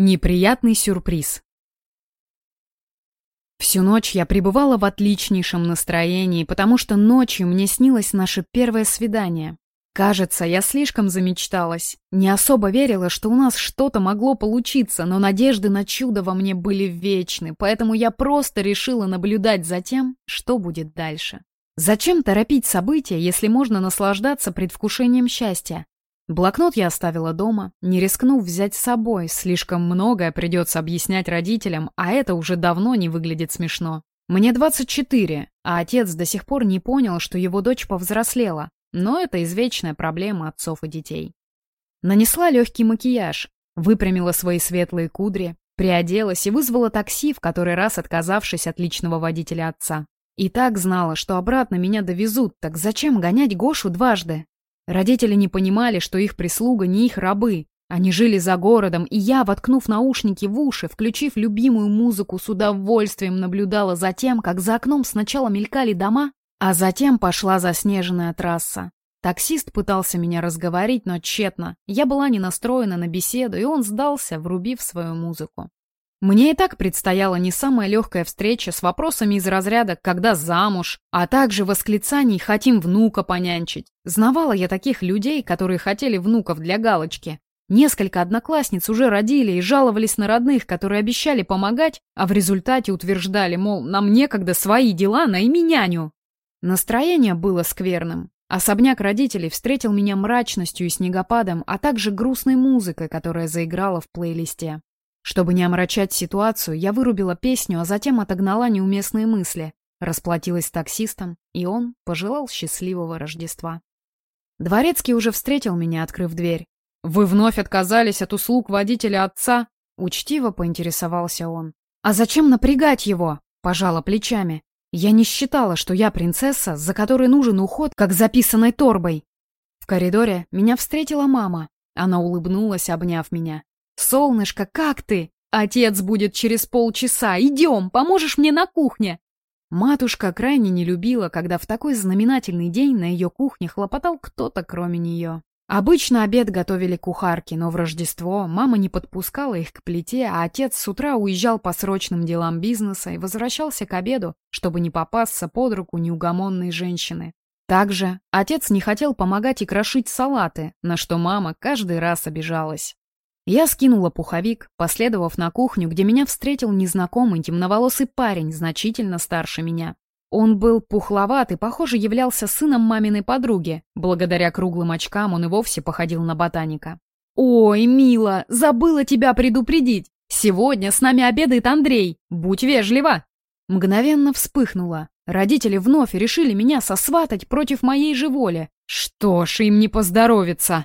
Неприятный сюрприз. Всю ночь я пребывала в отличнейшем настроении, потому что ночью мне снилось наше первое свидание. Кажется, я слишком замечталась. Не особо верила, что у нас что-то могло получиться, но надежды на чудо во мне были вечны, поэтому я просто решила наблюдать за тем, что будет дальше. Зачем торопить события, если можно наслаждаться предвкушением счастья? Блокнот я оставила дома, не рискнув взять с собой, слишком многое придется объяснять родителям, а это уже давно не выглядит смешно. Мне 24, а отец до сих пор не понял, что его дочь повзрослела, но это извечная проблема отцов и детей. Нанесла легкий макияж, выпрямила свои светлые кудри, приоделась и вызвала такси, в который раз отказавшись от личного водителя отца. И так знала, что обратно меня довезут, так зачем гонять Гошу дважды? Родители не понимали, что их прислуга не их рабы. Они жили за городом, и я, воткнув наушники в уши, включив любимую музыку, с удовольствием наблюдала за тем, как за окном сначала мелькали дома, а затем пошла заснеженная трасса. Таксист пытался меня разговорить, но тщетно. Я была не настроена на беседу, и он сдался, врубив свою музыку. Мне и так предстояла не самая легкая встреча с вопросами из разряда «когда замуж?», а также восклицаний «хотим внука понянчить». Знавала я таких людей, которые хотели внуков для галочки. Несколько одноклассниц уже родили и жаловались на родных, которые обещали помогать, а в результате утверждали, мол, нам некогда свои дела, найми няню. Настроение было скверным. Особняк родителей встретил меня мрачностью и снегопадом, а также грустной музыкой, которая заиграла в плейлисте. Чтобы не омрачать ситуацию, я вырубила песню, а затем отогнала неуместные мысли, расплатилась с таксистом, и он пожелал счастливого Рождества. Дворецкий уже встретил меня, открыв дверь. «Вы вновь отказались от услуг водителя отца?» Учтиво поинтересовался он. «А зачем напрягать его?» Пожала плечами. Я не считала, что я принцесса, за которой нужен уход, как записанной торбой. В коридоре меня встретила мама. Она улыбнулась, обняв меня. «Солнышко, как ты? Отец будет через полчаса. Идем, поможешь мне на кухне!» Матушка крайне не любила, когда в такой знаменательный день на ее кухне хлопотал кто-то, кроме нее. Обычно обед готовили кухарки, но в Рождество мама не подпускала их к плите, а отец с утра уезжал по срочным делам бизнеса и возвращался к обеду, чтобы не попасться под руку неугомонной женщины. Также отец не хотел помогать и крошить салаты, на что мама каждый раз обижалась. Я скинула пуховик, последовав на кухню, где меня встретил незнакомый темноволосый парень, значительно старше меня. Он был пухловат и, похоже, являлся сыном маминой подруги. Благодаря круглым очкам он и вовсе походил на ботаника. «Ой, мила, забыла тебя предупредить! Сегодня с нами обедает Андрей! Будь вежлива!» Мгновенно вспыхнула. Родители вновь решили меня сосватать против моей же воли. Что ж, им не поздоровится.